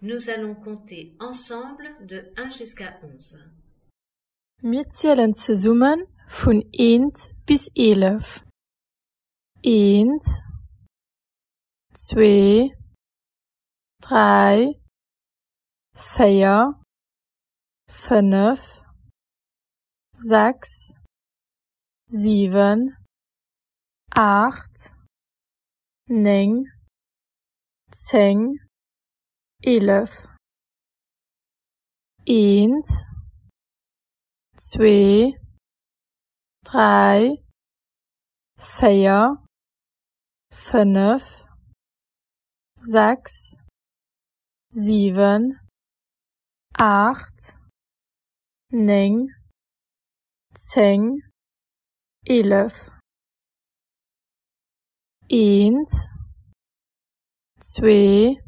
Nous allons compter ensemble de 1 jusqu'à 11. Wir zählen zusammen von 1 bis 11. 1, 2, 3, 4, 5, 6, 7, 8, 9, 10, 11. 1, 2, 3, 4, 5, 6, 7, 8, 9, 10, 11. 1, 2,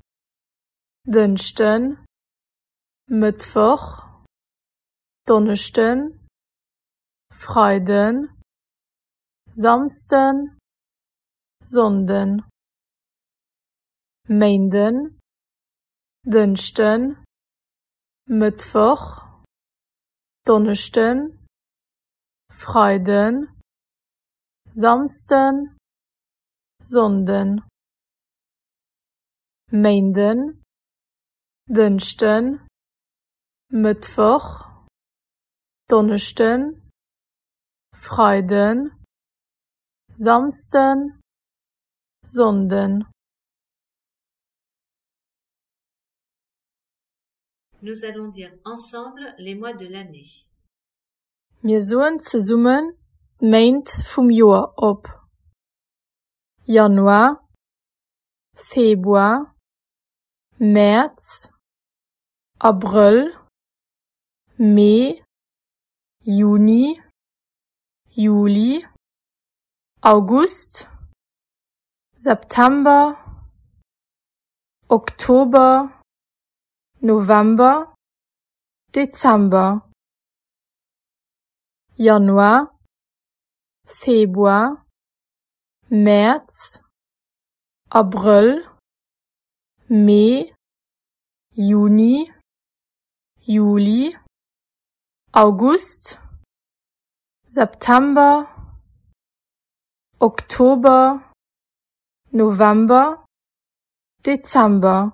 Dünsten, Mittwoch, Donnersten, Freuden, Samsten, Sonden. Meinden, Dünsten, Mittwoch, Donnersten, Freuden, Samsten, Sonden. Meinden, Dünsten, Mittwoch, Donnersten, Freuden, Samsten, Sonden. Nous allons dire ensemble les mois de l'année. Wir sollen zusammen meint vom Jahr op. Januar, Februar, März, April, Mai, Juni, Juli, August, September, Oktober, November, Dezember. Januar, Februar, März, April, Mai, Juni, Juli, August, September, Oktober, November, Dezember.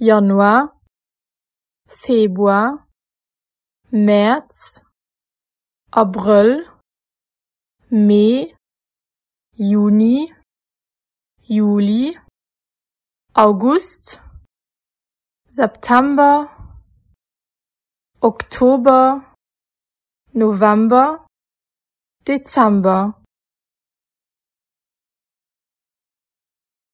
Januar, Februar, März, April, Mai, Juni, Juli, August, September, Oktober, November, Dezember.